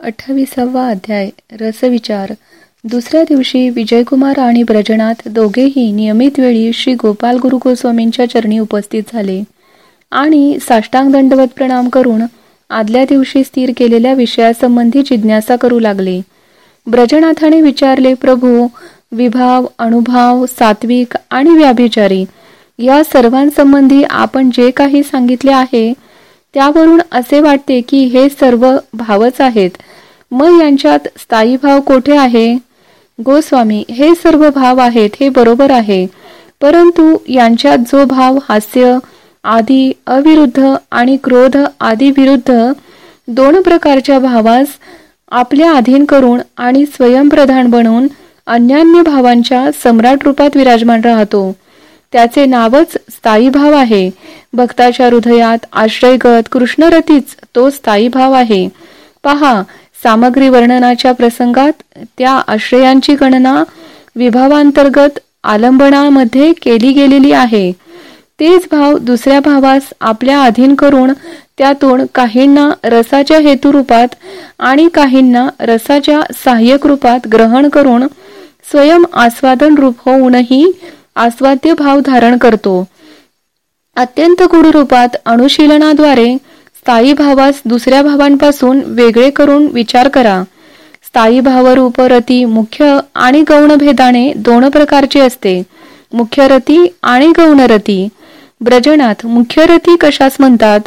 अठ्ठावीसावा अध्याय रसविचार. दुसऱ्या दिवशी विजयकुमार आणि ब्रजनाथ दोघेही नियमित वेळी श्री गोपाल गुरु गोस्वामींच्या चरणी उपस्थित झाले. आणि साष्टांग दंडवत प्रणाम करून आदल्या दिवशी स्थिर केलेल्या विषयासंबंधी जिज्ञासा करू लागले. ब्रजनाथाने विचारले प्रभू विभाव अनुभव सात्विक आणि व्याभिचारी या सर्वांसंबंधी आपण जे काही सांगितले आहे त्यावरून असे वाटते की हे सर्व भावच आहेत. मग यांच्यात स्थायी भाव कोठे आहे? गोस्वामी हे सर्व भाव आहेत हे बरोबर आहे. परंतु यांच्यात जो भाव हास्य आदी अविरुद्ध आणि क्रोध आदी विरुद्ध दोन प्रकारच्या भावास आपल्या अधीन करून आणि स्वयंप्रधान बनवून अन्यान्य भावांच्या सम्राट रूपात विराजमान राहतो. त्याचे नावच स्थायी भाव आहे. भक्ताच्या हृदयात आश्रयगत कृष्णरतीच तो स्थायी भाव आहे. पहा सामग्री वर्णनाच्या प्रसंगात त्या आश्रयांची गणना विभावांतर्गत आलंबनामध्ये केली गेलेली आहे. तेच भाव दुसऱ्या भावास आपल्या अधीन करून त्यातून काहींना रसाच्या हेतुरूपात आणि काहींना रसाच्या सहाय्यक रूपात ग्रहण करून स्वयं आस्वादन रूप होऊनही आस्वाद्य भाव धारण करतो. अत्यंत गुढ रूपात अनुशीलनाद्वारे स्थायी भावास दुसऱ्या भावांपासून वेगळे करून विचार करा. स्थायी भावरूप रती मुख्य आणि गौण भेदाने दोन प्रकारची असते. मुख्य रती आणि गौण रती ब्रजनात मुख्य रती कशास म्हणतात?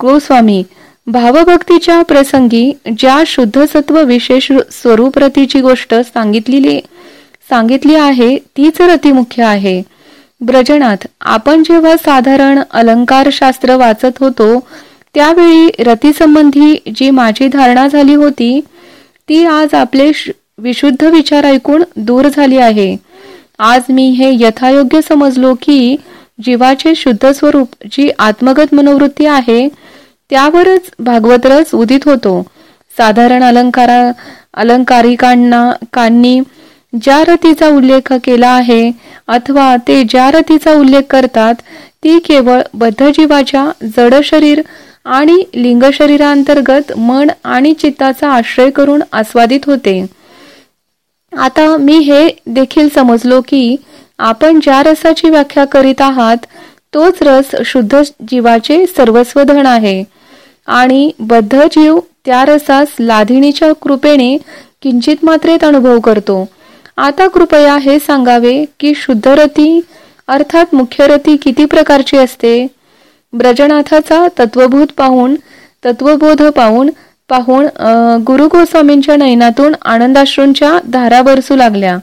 गोस्वामी भावभक्तीच्या प्रसंगी ज्या शुद्ध सत्व विशेष स्वरूप रतीची गोष्ट सांगितलेली सांगितली आहे तीच रती मुख्य आहे. ब्रजनाथ आपण जेव्हा साधारण अलंकार शास्त्र वाचत होतो त्यावेळी रतीसंबंधी जी माझी धारणा झाली होती ती आज आपले विशुद्ध विचार ऐकून दूर झाली आहे. आज मी हे यथायोग्य समजलो की जीवाचे शुद्ध स्वरूप जी आत्मगत मनोवृत्ती आहे त्यावरच भागवत रस उदित होतो. साधारण अलंकारा अलंकारिकांना कांनी ज्या रतीचा उल्लेख केला आहे अथवा ते ज्या रतीचा उल्लेख करतात ती केवळ बद्ध जीवाच्या जड शरीर आणि लिंग शरीरांतर्गत मन आणि चित्ताचा आश्रय करून आस्वादित होते. आता मी हे देखील समजलो की आपण ज्या रसाची व्याख्या करीत आहात तोच रस शुद्ध जीवाचे सर्वस्व धन आहे. आणि बद्ध जीव त्या रसास लाधिणीच्या कृपेने किंचित मात्रेत अनुभव करतो. आता कृपया हे सांगावे की शुद्धरती अर्थात मुख्य रती किती प्रकारची असते? ब्रजनाथाचा तत्वभूत पाहून तत्वबोध पाहून पाहून गुरु गोस्वामींच्या नयनातून आनंदाश्रूंच्या धारा बरसू लागल्या.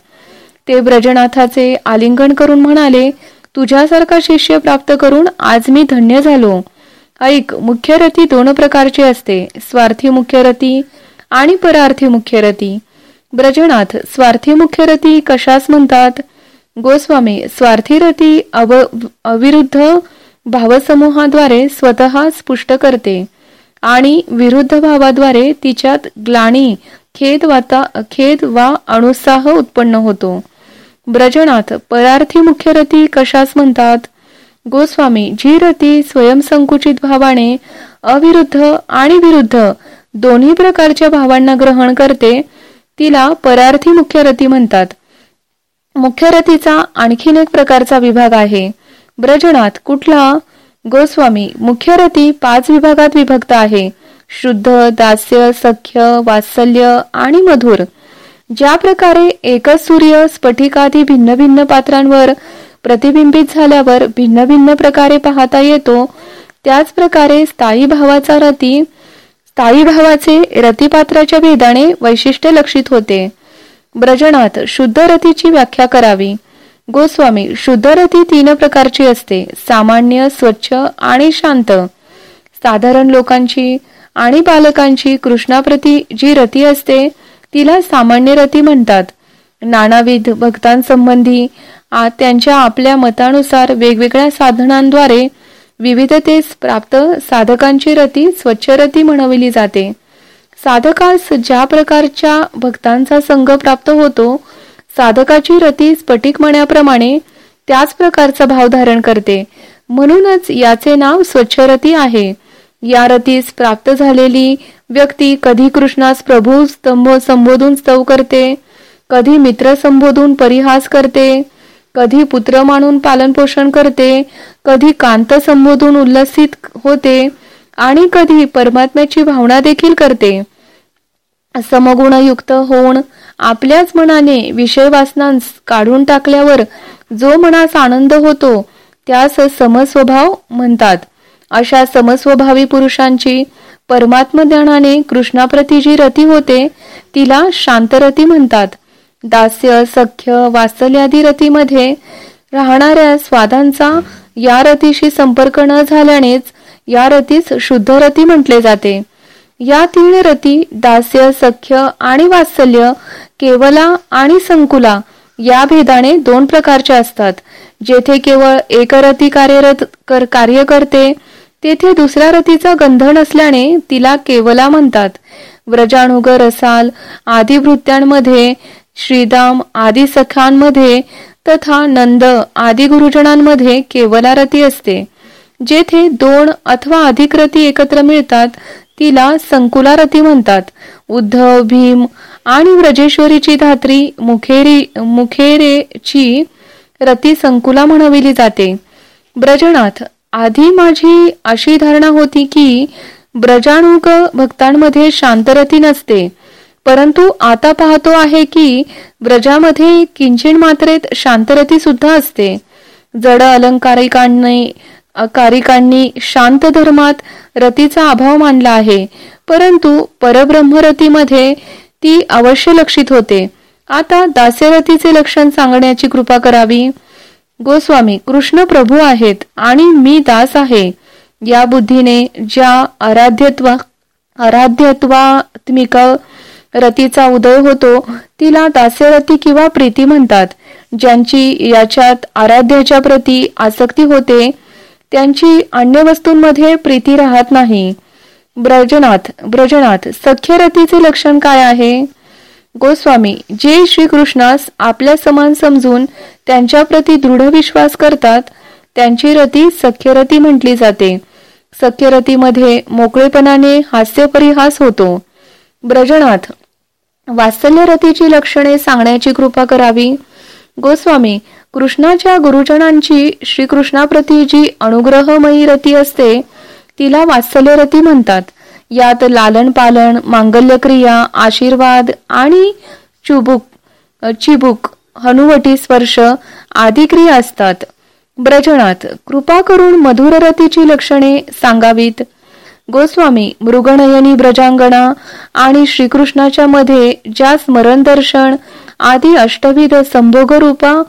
ते ब्रजनाथाचे आलिंगन करून म्हणाले तुझ्यासारखा शिष्य प्राप्त करून आज मी धन्य झालो. ऐक मुख्य रती दोन प्रकारची असते स्वार्थी मुख्य रती आणि परार्थी मुख्य रती. ब्रजनाथ स्वार्थी मुख्य रती कशास म्हणतात? गोस्वामी स्वार्थी रती अव अविरुद्ध भावसमूहाद्वारे स्वतः स्पुष्ट करते आणि विरुद्ध भावाद्वारे तिच्यात ग्लाणी खेद वाता खेद वा अणुत्साह उत्पन्न होतो. ब्रजनाथ परार्थी मुख्य रती कशास म्हणतात? गोस्वामी जी रती स्वयंसंकुचित भावाने अविरुद्ध आणि विरुद्ध दोन्ही प्रकारच्या भावांना ग्रहण करते तिला परार्थी मुख्य रथी म्हणतात. मुख्यरथीचा आणखीन एक प्रकारचा विभाग आहे. ब्रजनाथ कुठला? गोस्वामी मुख्यरथी पाच विभागात विभक्त आहे. शुद्ध दास्य सख्य वात्सल्य आणि मधुर. ज्या प्रकारे एकच सूर्य स्फटिकादी भिन्न भिन्न पात्रांवर प्रतिबिंबित झाल्यावर भिन्न भिन्न प्रकारे पाहता येतो त्याच प्रकारे स्थायी भावाचा रती भावाचे रतीपात्राच्या भेदाने वैशिष्ट्य लक्षित होते. ब्रजनात शुद्ध रतीची व्याख्या करावी. गोस्वामी शुद्ध रती तीन प्रकारची असते. सामान्य स्वच्छ आणि शांत. साधारण लोकांची आणि बालकांची कृष्णाप्रती जी रती असते तिला सामान्य रती म्हणतात. नानाविध भक्तांसंबंधी त्यांच्या आपल्या मतानुसार वेगवेगळ्या साधनांद्वारे विविधतेस प्राप्त साधकांची रती स्वच्छ रती म्हणविली जाते. साधकास ज्या प्रकारच्या भक्तांचा संघ प्राप्त होतो साधकाची रती स्फटिक म्हणण्याप्रमाणे त्याच प्रकारचा भाव धारण करते. म्हणूनच याचे नाव स्वच्छ रती आहे. या रतीस प्राप्त झालेली व्यक्ती कधी कृष्णास प्रभू स्तंभ संबोधून स्तव करते कधी मित्र संबोधून परिहास करते कधी पुत्र मानून पालनपोषण करते कधी कांत संबोधून उल्लसित होते आणि कधी परमात्म्याची भावना देखील करते. समगुणयुक्त होऊन आपल्याच मनाने विषय वासनांस काढून टाकल्यावर जो मनास आनंद होतो त्यास समस्वभाव म्हणतात. अशा समस्वभावी पुरुषांची परमात्म ज्ञानाने कृष्णाप्रती जी रती होते तिला शांतरती म्हणतात. दास्य सख्य वात्सल्यादी रतीमध्ये राहणाऱ्या स्वादांचा या रतीशी संपर्क न झाल्यानेच या रतीस शुद्ध रती म्हटले जाते. या तीन रती दास्य सख्य आणि वात्सल्य केवला आणि संकुला या भेदाने दोन प्रकारच्या असतात. जेथे केवळ एक रती कार्यरत कर कार्य करते तेथे दुसऱ्या रतीचा गंध नसल्याने तिला केवला म्हणतात. व्रजाणुग रसाल आदी वृत्त्यांमध्ये श्रीदाम आदी सखांमध्ये तथा नंद आदी गुरुजनांमध्ये केवलारती असते. जेथे दोन अथवा अधिक रती एकत्र मिळतात तिला संकुलारती म्हणतात. उद्धव भीम आणि व्रजेश्वरीची धात्री मुखेरी मुखेरेची रती संकुला म्हणविली जाते. ब्रजनाथ आधी माझी अशी धारणा होती की ब्रजाणुक भक्तांमध्ये शांतरती नसते. परंतु आता पाहतो आहे की ब्रजामध्ये किंचिन मात्रेत शांतरती सुद्धा असते. जड अलंकारिकांनी कारिकांनी शांत धर्मात रतीचा अभाव मानला आहे. परंतु परब्रह्मरतीमध्ये ती अवश्य लक्षित होते. आता दास्यरतीचे लक्षण सांगण्याची कृपा करावी. गोस्वामी कृष्ण प्रभू आहेत आणि मी दास आहे. या बुद्धीने ज्या आराध्यत्व आराध्यत्वात्मिक रतीचा उदय होतो तिला दास्यरती किंवा प्रीती म्हणतात. ज्यांची याच्यात आराध्याच्या प्रती आसक्ती होते त्यांची अन्य वस्तूंमध्ये प्रीती राहत नाही. ब्रजनाथ ब्रजनाथ सख्यरथीचे लक्षण काय आहे? गोस्वामी जे श्रीकृष्णास आपल्या समान समजून त्यांच्या प्रती दृढ विश्वास करतात त्यांची रती सख्यरती म्हटली जाते. सख्यरतीमध्ये मोकळेपणाने हास्यपरिहास होतो. ब्रजनाथ वात्सल्यरतीची लक्षणे सांगण्याची कृपा करावी. गोस्वामी कृष्णाच्या गुरुजनांची श्रीकृष्णाप्रती जी अनुग्रहमयी रती असते तिला वात्सल्यरती म्हणतात. यात लालन पालन मांगल्यक्रिया आशीर्वाद आणि चुबुक चिबुक हनुवटी स्पर्श आदी क्रिया असतात. ब्रजनात कृपा करून मधुररतीची लक्षणे सांगावीत. गोस्वामी मृगनयनी ब्रजांगणा आणि श्रीकृष्णाच्या मध्ये ज्या स्मरण दर्शन आदी अष्टविध संभोग रूपा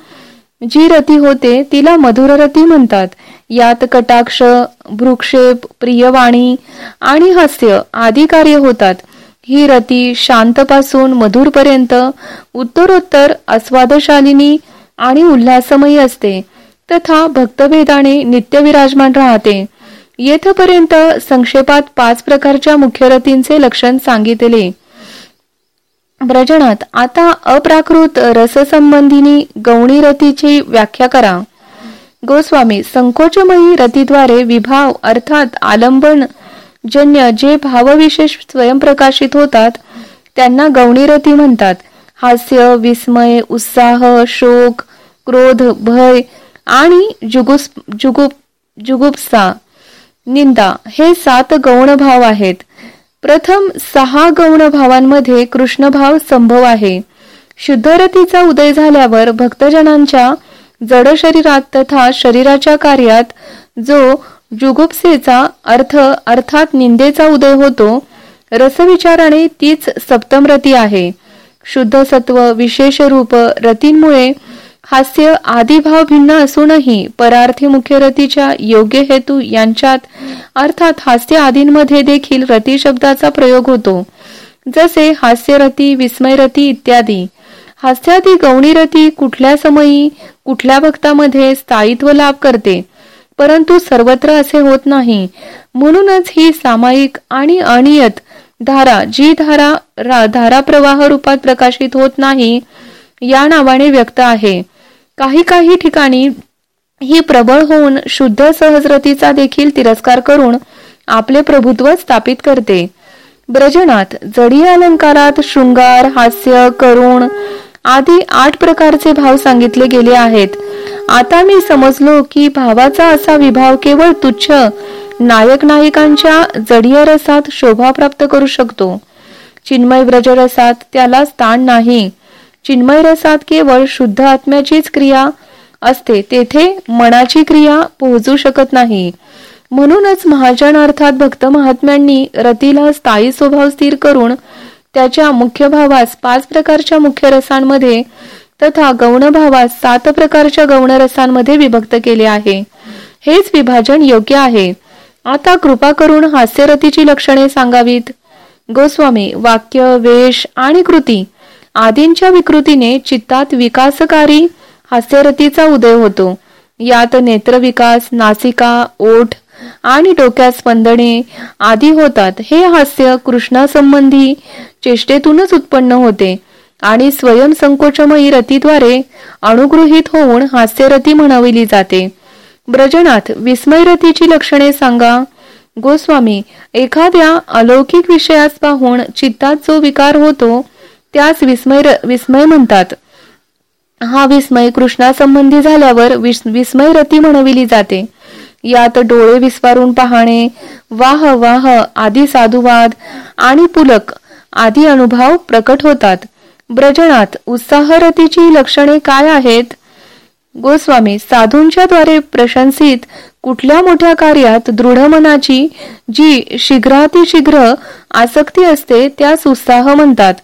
जी रती होते तिला मधुररती म्हणतात. यात कटाक्ष भ्रुक्षेप प्रियवाणी आणि हास्य आदी कार्य होतात. ही रती शांतपासून मधुरपर्यंत उत्तरोत्तर आस्वादशालिनी आणि उल्हासमयी असते. तथा भक्तभेदाने नित्य विराजमान राहते. येथपर्यंत संक्षेपात पाच प्रकारच्या मुख्य रतींचे लक्षण सांगितले. ब्रजनात आता अप्राकृत रससंबंधिनी गौणी रतीची व्याख्या करा. गोस्वामी संकोचमयी रतीद्वारे विभाव अर्थात आलंबन जन्य जे भावविशेष स्वयंप्रकाशित होतात त्यांना गौणी रती म्हणतात. हास्य विस्मय उत्साह शोक क्रोध भय आणि जुगुस जुगुप जुगुप्सा. निंदा हे सात गौण भाव आहेत. प्रथम सहा गौण भावांमध्ये कृष्णभाव संभव आहे. शुद्धरतीचा उदय झाल्यावर भक्तजनांच्या जड शरीरात तथा शरीराच्या कार्यात जो जुगुप्सेचा अर्थ अर्थात निंदेचा उदय होतो रसविचाराने तीच सप्तम रती आहे. शुद्ध सत्व विशेष रूप रतींमुळे हास्य आदी भाव भिन्न असूनही परार्थी मुख्य रतीच्या योग्य हेतू यांच्यात अर्थात हास्य आदींमध्ये देखील रती शब्दाचा प्रयोग होतो. जसे हास्यरती विस्मयरती इत्यादी. हास्यादी गौणी रती कुठल्या समयी कुठल्या भक्तामध्ये स्थायित्व लाभ करते? परंतु सर्वत्र असे होत नाही. म्हणूनच ही सामायिक आणि अनियत धारा जी धारा धारा प्रवाह रूपात प्रकाशित होत नाही या नावाने व्यक्त आहे. काही काही ठिकाणी ही प्रबळ होऊन शुद्ध सहजरतीचा देखील तिरस्कार करून आपले प्रभुत्व स्थापित करते. ब्रजनात जडी अलंकारात शृंगार हास्य करुण आदी आठ प्रकारचे भाव सांगितले गेले आहेत. आता मी समजलो की भावाचा असा विभाव केवळ तुच्छ नायक नायिकांच्या जडीय रसात शोभा प्राप्त करू शकतो. चिन्मय ब्रजरसात त्याला स्थान नाही. चिन्मय रसात केवळ शुद्ध आत्म्याचीच क्रिया असते तेथे मनाची क्रिया पोहोचू शकत नाही. म्हणूनच महाजन अर्थात भक्त महात्म्यांनी रतीला स्थायी स्वभाव स्थिर करून त्याच्या मुख्य भावास पाच प्रकारच्या मुख्य रसांमध्ये तथा गौण भावास सात प्रकारच्या गौण रसांमध्ये विभक्त केले आहे. हेच विभाजन योग्य आहे. आता कृपा करून हास्यरतीची लक्षणे सांगावीत. गोस्वामी वाक्य वेश आणि कृती आदींच्या विकृतीने चित्तात विकासकारी हास्यरतीचा उदय होतो. यात नेत्रविकास नासिका ओठ आणि डोक्यात स्पंदने आदी होतात. हे हास्य कृष्णासंबंधी चेष्टेतूनच उत्पन्न होते आणि स्वयंसंकोचमयी रतीद्वारे अणुगृहित होऊन हास्यरती म्हणविली जाते. ब्रजनाथ विस्मयरतीची लक्षणे सांगा. गोस्वामी एखाद्या अलौकिक विषयास पाहून चित्तात जो विकार होतो त्यास विस्मय विस्मय म्हणतात. हा विस्मय कृष्णासंबंधी झाल्यावर विस्मय रती म्हणविली जाते. यात डोळे विस्वारून पाहणे वाह वाह आदी साधुवाद आणि पुलक आदी अनुभव प्रकट होतात. ब्रजनात उत्साहरतीची लक्षणे काय आहेत? गोस्वामी साधूंच्या द्वारे प्रशंसित कुठल्या मोठ्या कार्यात दृढ मनाची जी शीघ्रातिशीघ्र आसक्ती असते त्यास उत्साह म्हणतात.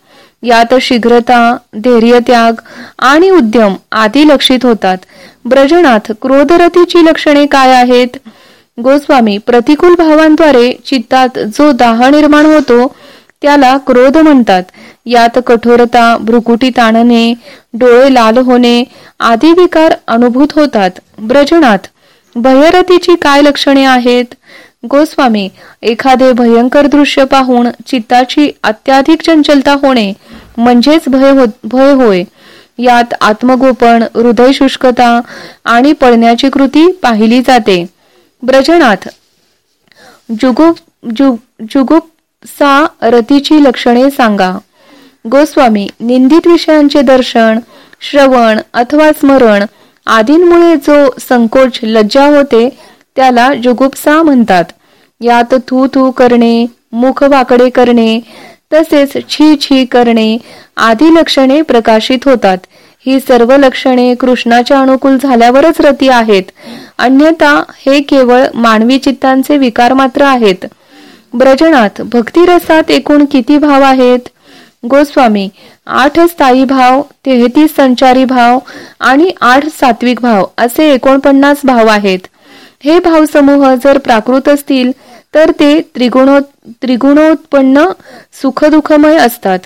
यात शीघ्रता धैर्यत्याग आणि उद्यम आदी लक्षित होतात. ब्रजनाथ क्रोधरतीची लक्षणे काय आहेत? गोस्वामी प्रतिकूल भावांद्वारे चित्तात जो दाह निर्माण होतो त्याला क्रोध म्हणतात. यात कठोरता भ्रुकुटी ताणणे डोळे लाल होणे आदी विकार अनुभूत होतात. ब्रजनाथ भयरतीची काय लक्षणे आहेत? गोस्वामी एखादे भयंकर दृश्य पाहून चित्ताची अत्याधिक चंचलता होणे म्हणजेच भय हो भय होय. यात आत्मगोपन हृदय शुष्कता आणि पळण्याची कृती पाहिली जाते. ब्रजनाथ जुगुप जुगुप्सा रतीची लक्षणे सांगा. गोस्वामी निंदित विषयांचे दर्शन श्रवण अथवा स्मरण आदींमुळे जो संकोच लज्जा होते त्याला जुगुप्सा म्हणतात. यात थू थू करणे मुख वाकडे करणे तसेच छी छी करणे आदी लक्षणे प्रकाशित होतात. ही सर्व लक्षणे कृष्णाच्या अनुकूल झाल्यावरच रती आहेत. अन्यथा हे केवळ मानवी चित्तांचे विकार मात्र आहेत. ब्रजनात भक्तिरसात एकूण किती भाव आहेत? गोस्वामी आठ स्थायी भाव तेहतीस संचारी भाव आणि आठ सात्विक भाव असे एकोणपन्नास भाव आहेत. हे भावसमूह जर प्राकृत असतील तर ते त्रिगुणो त्रिगुणोत्पन्न सुखदुःखमय असतात.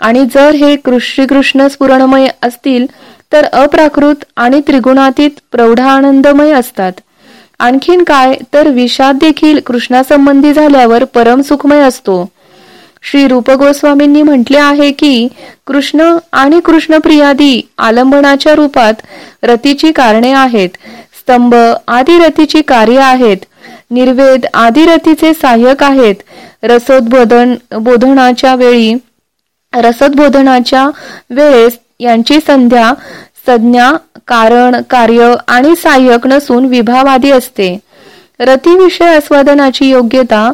आणि जर हे श्रीकृष्ण स्फुरणमय असतील तर अप्राकृत आणि त्रिगुणातीत प्रौढानंदमय असतात. आणखीन काय तर विषाद देखील कृष्णासंबंधी झाल्यावर परम सुखमय असतो. श्री रूप गोस्वामींनी म्हटले आहे की कृष्ण आणि कृष्णप्रियादी आलंबनाच्या रूपात रतीची कारणे आहेत. स्तंभ आदी रतीची कार्य आहेत. निर्वेद आदिरथीचे सहाय्यक आहेत. रसोद्बोधन बोधनाच्या वेळी रसोद्बोधनाच्या वेळेस यांची संध्या संज्ञा कारण कार्य आणि सहाय्यक नसून विभावादी असते. रतीविषय आस्वादनाची योग्यता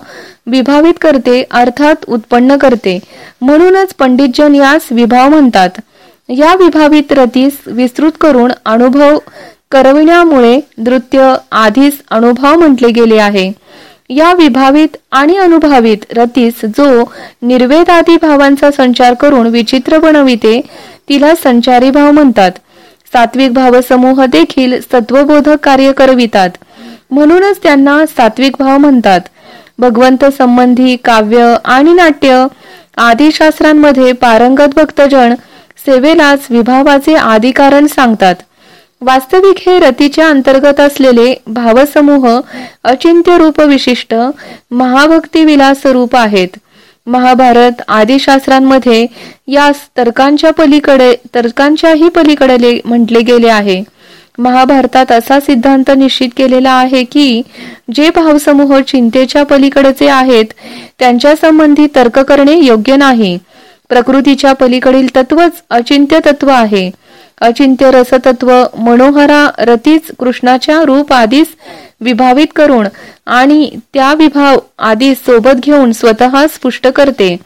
विभावित करते अर्थात उत्पन्न करते. म्हणूनच पंडितजन यास विभाव म्हणतात. या विभावित रतीस विस्तृत करून अनुभव करविण्यामुळे नृत्य आधीच अनुभव म्हटले गेले आहे. या विभावित आणि अनुभावित रतीस जो निर्वेद आदी भावांचा संचार करून विचित्र बनविते तिला संचारी भाव म्हणतात. सात्विक भावसमूह देखील सत्वबोधक कार्य करवितात. म्हणूनच त्यांना सात्विक भाव म्हणतात. भगवंत संबंधी काव्य आणि नाट्य आदी शास्त्रांमध्ये पारंगत भक्तजन सेवेलाच विभावाचे आदिकारण सांगतात. वास्तविक हे रतीच्या अंतर्गत असलेले भावसमूह अचिंत्य रूप विशिष्ट महाभक्ती विलास रूप आहेत. महाभारत आदी शास्त्रांमध्ये या तर्कांच्या पलीकडे तर्कांच्याही पलीकडे म्हटले गेले आहे. महाभारतात असा सिद्धांत निश्चित केलेला आहे की जे भावसमूह चिंतेच्या पलीकडचे आहेत त्यांच्या संबंधी तर्क करणे योग्य नाही. प्रकृतीच्या पलीकडील तत्वच अचिंत्य तत्व आहे. अचिंत्य रसतत्व मनोहरा रतीच कृष्णाच्या रूप आधीच विभावित करून आणि त्या विभाव आधी सोबत घेऊन स्वतः स्पुष्ट करते.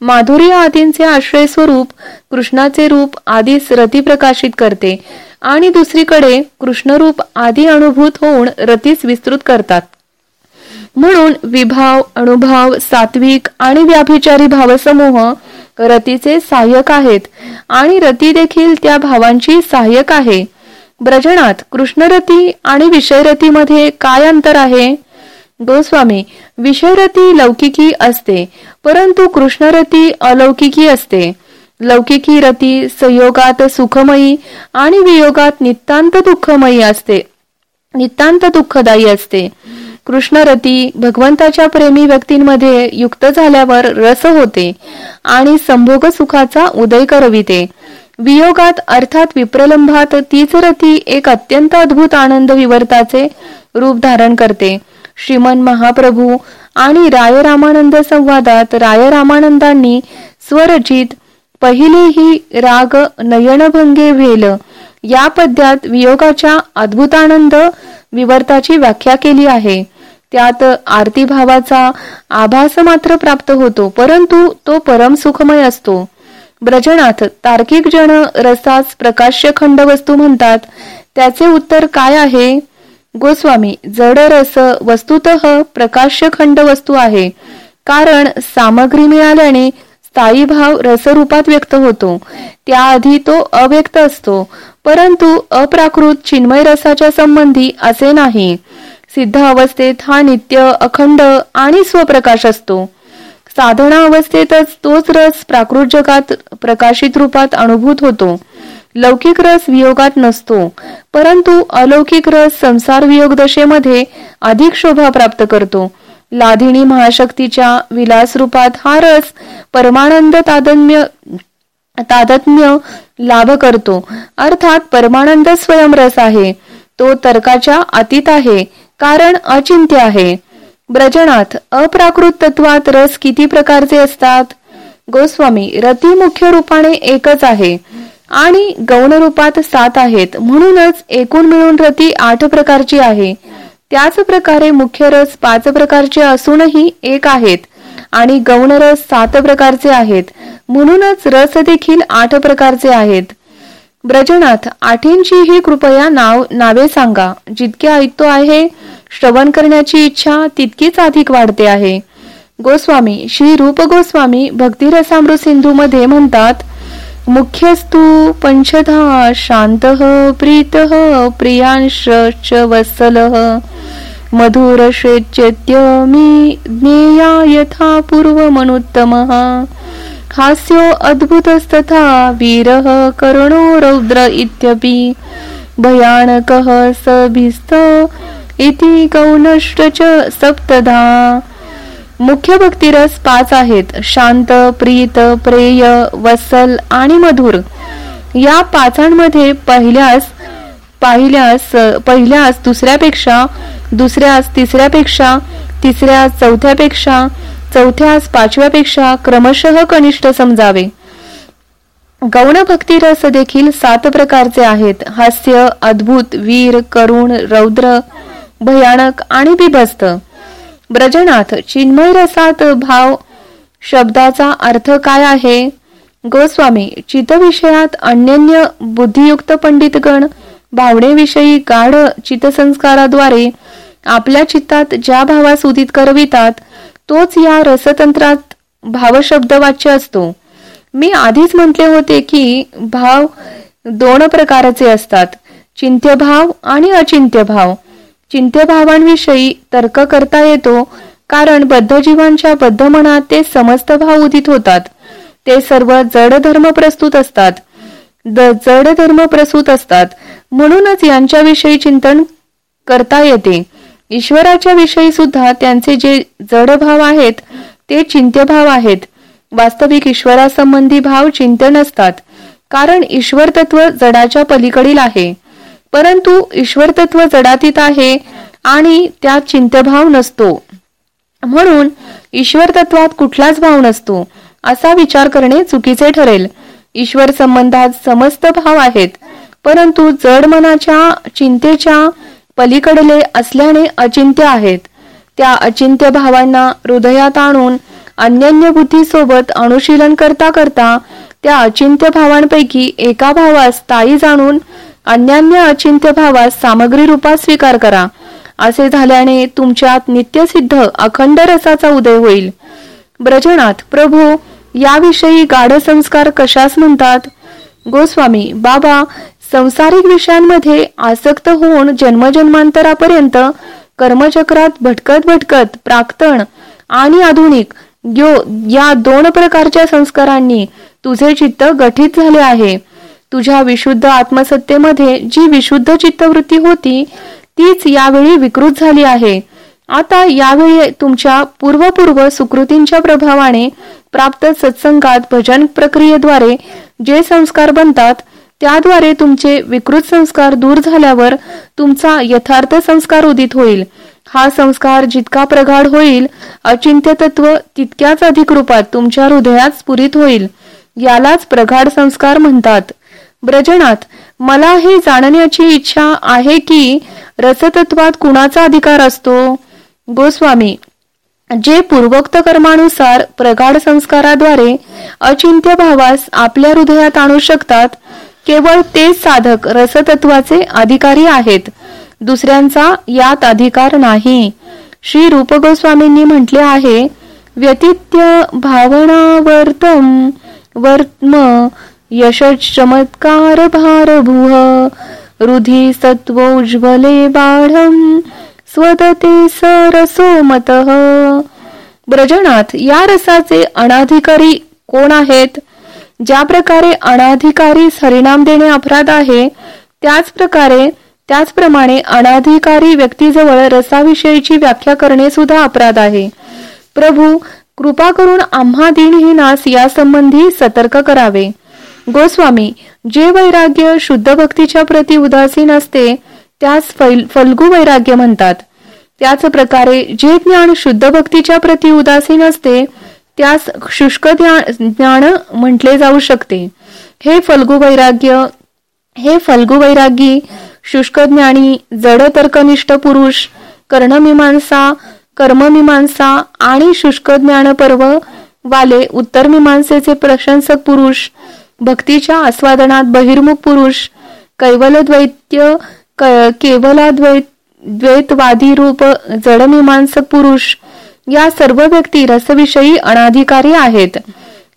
माधुरी आदींचे आश्रय स्वरूप कृष्णाचे रूप आधीच रती प्रकाशित करते आणि दुसरीकडे कृष्णरूप आदी अनुभूत होऊन रतीस विस्तृत करतात. म्हणून विभाव अनुभव सात्विक आणि व्याभिचारी भावसमूह रतीचे सहाय्यक आहेत. आणि रती देखील त्या भावांची सहाय्यक आहे. ब्रजनात कृष्णरती आणि विषयरतीमध्ये काय अंतर आहे? गोस्वामी विषयरती लौकिकी असते परंतु कृष्णरती अलौकिकी असते. लौकिकी रती संयोगात सुखमयी आणि वियोगात नितांत दुःखमयी असते. नितांत दुःखदायी असते. कृष्णरती भगवंताच्या प्रेमी व्यक्तींमध्ये युक्त झाल्यावर रस होते आणि संभोग सुखाचा उदय करविते. वियोगात अर्थात विप्रलंभात तीच रती एक अत्यंत अद्भुत आनंद विवर्ताचे रूप धारण करते. श्रीमन महाप्रभू आणि राय रामानंद संवादात राय रामानंदांनी स्वरचित पहिलेही राग नयनभंगे भेल. या पद्यात वियोगाच्या अद्भुतानंद विवर्ताची व्याख्या केली आहे. त्यात आरती भावाचा आभास मात्र प्राप्त होतो परंतु तो परम सुखमय असतो. ब्रजनाथ तार्किक जन रसास प्रकाश्य खंड वस्तू म्हणतात. त्याचे उत्तर काय आहे? गोस्वामी जड रस वस्तुत प्रकाश्य खंड वस्तू आहे. कारण सामग्री मिळाल्याने स्थायी भाव रसरूपात व्यक्त होतो. त्याआधी तो अव्यक्त असतो. परंतु अप्राकृत चिन्मय रसाच्या संबंधी असे नाही. सिद्ध अवस्थेत हा नित्य अखंड आणि स्वप्रकाश असतो. साधना अवस्थेतच तोच रस प्राकृत जगात प्रकाशित रूपात अनुभूत होतो. लौकिक रस वियोगात नसतो. परंतु अलौकिक रस संसार वियोग दशेमध्ये अधिक शोभा प्राप्त करतो. लाधिणी महाशक्तीच्या विलास रूपात हा रस परमानंद तादन्य तादात्म्य लाभ करतो. अर्थात परमानंद स्वयंरस आहे. तो तर्काच्या अतीत आहे कारण अचिंत्य आहे. ब्रजनाथ अप्राकृत तत्वात रस किती प्रकारचे असतात? गोस्वामी रती मुख्य रूपाने एकच आहे. आणि गौण रूपात सात आहेत म्हणूनच एकूण मिळून रती आठ प्रकारची आहे. त्याच प्रकारे मुख्य रस पाच प्रकारचे असूनही एक आहेत. आणि गौण रस सात प्रकारचे आहेत. म्हणूनच रस देखील आठ प्रकारचे आहेत. ब्रजनाथ आठींची ही कृपया नाव नावे सांगा. जितके ऐकतो आहे श्रवण करण्याची इच्छा तितकीच अधिक वाढते आहे. गोस्वामी श्री रूप गोस्वामी भक्तिरसामृत सिंधू मध्ये म्हणतात मुख्यस्तु पंचधा शांत प्रीत प्रियांश वत्सल मधुर श्रेच्यत्य मी ज्ञेया यथा मनुत्तम हास्यो अद्भुतस्तथा वीरः करुणो रौद्र इत्यपि। भयानकः सभिस्त इति गौनष्ट सप्तधा। मुख्य भक्तिरस पाच आहेत शांत प्रीत प्रेय वसल आणि मधुर। या पाचांमध्ये पहिल्यास पाहिल्यास पहिल्यास दुसऱ्यापेक्षा दुसऱ्यास तिसऱ्यापेक्षा तिसऱ्यास चौथ्यापेक्षा चौथ्यास पाचव्यापेक्षा क्रमशः कनिष्ठ समजावे. गौण भक्तिरस देखील सात प्रकारचे आहेत. हास्य अद्भुत वीर करुण रौद्र भयानक आणि बिभस्त. ब्रजनाथ चिन्मय रसात भाव शब्दाचा अर्थ काय आहे? गोस्वामी चितविषयात अन्यन्य बुद्धियुक्त पंडितगण भावनेविषयी गाढ चितसंस्काराद्वारे आपल्या चित्तात ज्या भावास उदित करवितात तोच या रसतंत्रात भावशब्द वाच्य असतो. मी आधीच म्हटले होते की भाव दोन प्रकारचे असतात चिंत्यभाव आणि अचिंत्यभाव. चिंत्यभावांविषयी तर्क करता येतो कारण बद्धजीवांच्या बद्ध मनात ते समस्त भाव उदित होतात. ते सर्व जड धर्म प्रस्तुत असतात. जड धर्म प्रसूत असतात. म्हणूनच यांच्याविषयी चिंतन करता येते. ईश्वराच्या विषयी सुद्धा त्यांचे जे जड भाव आहेत ते चिंत्यभाव आहेत. वास्तविक ईश्वरासंबंधी भाव चिंत्य नसतात. कारण ईश्वर तत्व जडाच्या पलीकडील आहे. परंतु ईश्वर तत्व जडातीत आहे आणि त्यात चिंतभाव नसतो. म्हणून ईश्वर तत्वात कुठलाच भाव नसतो असा विचार करणे चुकीचे ठरेल. ईश्वर संबंधात समस्त भाव आहेत. परंतु जड मनाच्या चिंतेच्या पलीकडले असल्याने अचिंत्य आहेत. त्या अचिंत्य भावांना हृदयात आणून अन्यन्य बुद्धीसोबत अनुशीलन करता करता त्या अचिंत्य भावांपैकी एका भावास ताई जाणून अन्यान्य अचिंत्य भावास सामग्री रूपात स्वीकार करा. असे झाल्याने तुमच्यात नित्यसिद्ध अखंड रसाचा उदय होईल. ब्रजनाथ प्रभू याविषयी गाढ संस्कार कशास म्हणतात? गोस्वामी बाबा संसारिक विषयांमध्ये आसक्त होऊन जन्मजन्मांतरापर्यंत कर्मचक्रात भटकत भटकत प्राक्तन आणि आधुनिक यो या दोन प्रकारच्या संस्कारांनी तुझे चित्त गठीत झाले आहे. तुझ्या विशुद्ध आत्मसत्तेमध्ये जी विशुद्ध चित्तवृत्ती होती तीच यावेळी विकृत झाली आहे. आता यावेळी तुमच्या पूर्वपूर्व सुकृतींच्या प्रभावाने प्राप्त सत्संगात भजन प्रक्रियेद्वारे जे संस्कार बनतात त्याद्वारे तुमचे विकृत संस्कार दूर झाल्यावर तुमचा यथार्थ संस्कार उदित होईल. हा संस्कार जितका प्रगाढ होईल अचिंत्य तत्व तितक्याच अधिक रूपात तुमच्या हृदयात स्फुरित होईल. यालाच प्रगाढ संस्कार म्हणतात. ब्रजनात मला हे जाणण्याची इच्छा आहे की रसतत्वात कुणाचा अधिकार असतो? गोस्वामी जे पूर्वोक्त कर्मानुसार प्रगाढ संस्काराद्वारे अचिंत्य भावास आपल्या हृदयात आणू शकतात केवळ तेच साधक रसतत्वाचे अधिकारी आहेत. दुसऱ्यांचा यात अधिकार नाही. श्री रूप गोस्वामींनी म्हटले आहे व्यतित्य भावनावर्तम वर्म यश चमत्कार भारभुह रुधी सत्वोज्वले बाढम स्वदते सरसो मत. ब्रजनाथ या रसाचे अनाधिकारी कोण आहेत? ज्या प्रकारे अनाधिकारी हरिणाम देणे अपराध आहे त्याच प्रकारे त्याचप्रमाणे अनाधिकारी व्यक्तीजवळ रसाविषयीची व्याख्या करणे सुद्धा अपराध आहे. प्रभू कृपा करून आम्हा दिनहीनास या संबंधी सतर्क करावे. गोस्वामी जे वैराग्य शुद्ध भक्तीच्या प्रती उदासीन असते त्यास फल्गु वैराग्य म्हणतात. त्याच प्रकारे जे ज्ञान शुद्ध भक्तीच्या प्रती उदासीन असते त्यास शुष्क ज्ञान म्हटले जाऊ शकते. हे फल्गु वैराग्य हे फल्गु वैरागी शुष्क ज्ञानी जड तर्कनिष्ठ पुरुष कर्णमीमांसा कर्ममीमांसा आणि शुष्क ज्ञान पर्व वाले उत्तर मीमांसेचे प्रशंसक पुरुष भक्तीच्या आस्वादनात बहिर्मुख पुरुष कैवलद्वैत्य केवलाद्वैत द्वैतवादी रूप जडमीमांसक पुरुष या सर्व व्यक्ती रसविषयी अनाधिकारी आहेत.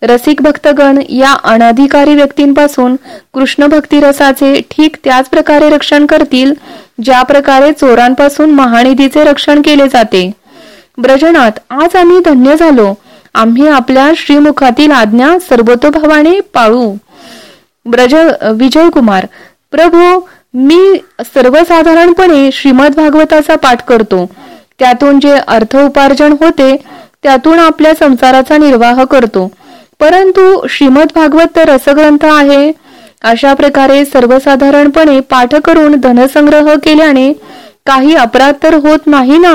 रसिक भक्तगण या अनाधिकारी व्यक्तींपासून कृष्ण भक्ती रसाचे ठीक त्याच प्रकारे रक्षण करतील ज्या प्रकारे चोरांपासून महानिधीचे रक्षण केले जाते. ब्रजनात आज आम्ही धन्य झालो. आम्ही आपल्या श्रीमुखातील आज्ञा सर्वतोभावाने पाळू. ब्रज विजय कुमार प्रभू मी सर्वसाधारणपणे श्रीमद भागवताचा पाठ करतो. त्यातून जे अर्थ उपार्जन होते त्यातून आपल्या संसाराचा निर्वाह करतो. परंतु श्रीमद भागवत तर रसग्रंथ आहे. अशा प्रकारे सर्वसाधारणपणे पाठ करून धनसंग्रह केल्याने काही अपराध तर होत नाही ना?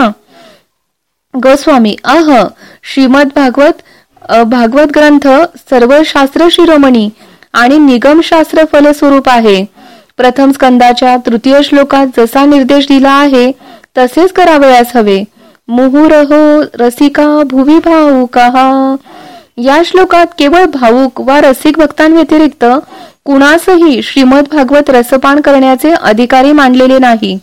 गोस्वामी अह श्रीमद भागवत भागवत ग्रंथ सर्व शास्त्र शिरोमणी आणि निगम शास्त्र फलस्वरूप आहे. प्रथम स्कंदाच्या तृतीय श्लोकात जसा निर्देश दिला आहे तसेच करावयास हवे. मुहुरहो रसिका भुवी भाऊका या श्लोकात केवळ भाऊक वा रसिक भक्तांव्यतिरिक्त कुणासही श्रीमद भागवत रसपान करण्याचे अधिकारी मानलेले नाही.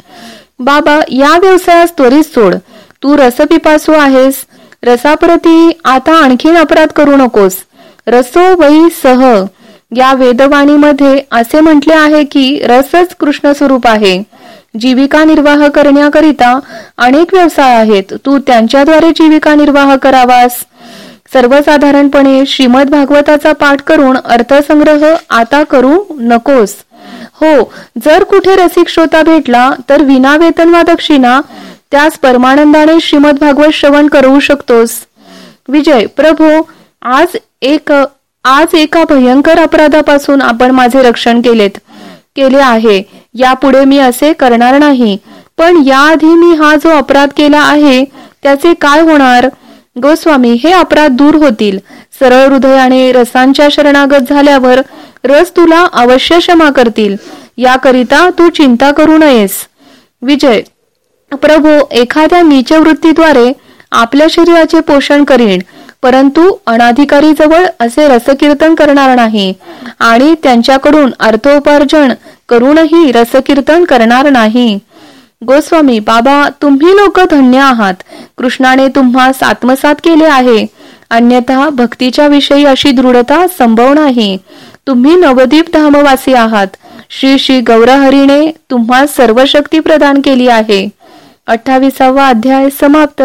बाबा या व्यवसायास त्वरित सोड. तू रसपिपासू आहेस. रसाप्रती आता आणखीन अपराध करू नकोस. रसो वै सह. या वेदवाणीमध्ये असे म्हटले आहे की रसच कृष्ण स्वरूप आहे. जीविका निर्वाह करण्याकरिता अनेक व्यवसाय आहेत. तू त्यांच्याद्वारे जीविका निर्वाह करावास. सर्वसाधारणपणे श्रीमद भागवताचा पाठ करून अर्थसंग्रह आता करू नकोस. हो जर कुठे रसिक श्रोता भेटला तर विना वेतन वा दक्षिणा त्यास परमानंदाने श्रीमद भागवत श्रवण करू शकतोस. विजय प्रभू आज एक आज एका भयंकर अपराधापासून आपण माझे रक्षण केलेत केले आहे. यापुढे मी असे करणार नाही. पण याआधी मी हा जो अपराध केला आहे त्याचे काय होणार? गोस्वामी हे अपराध दूर होतील. सरळ हृदयाने रसांच्या शरणागत झाल्यावर रस तुला अवश्य क्षमा करतील. याकरिता तू चिंता करू नयेस. विजय प्रभू एखाद्या नीच वृत्तीद्वारे आपल्या शरीराचे पोषण करीन परंतु अनाधिकारी जवळ असे रसकीर्तन करणार नाही. आणि त्यांच्याकडून अर्थोपार्जन करूनही रसकीर्तन करणार नाही. गोस्वामी बाबा तुम्ही लोक धन्य आहात. कृष्णाने तुम्हास आत्मसात केले आहे. अन्यथा भक्तीच्या विषयी अशी दृढता संभव नाही. तुम्ही नवदीप धामवासी आहात. श्री श्री गौरहरीने तुम्हा सर्व शक्ती प्रदान केली आहे. अठ्ठावीसावा अध्याय समाप्त.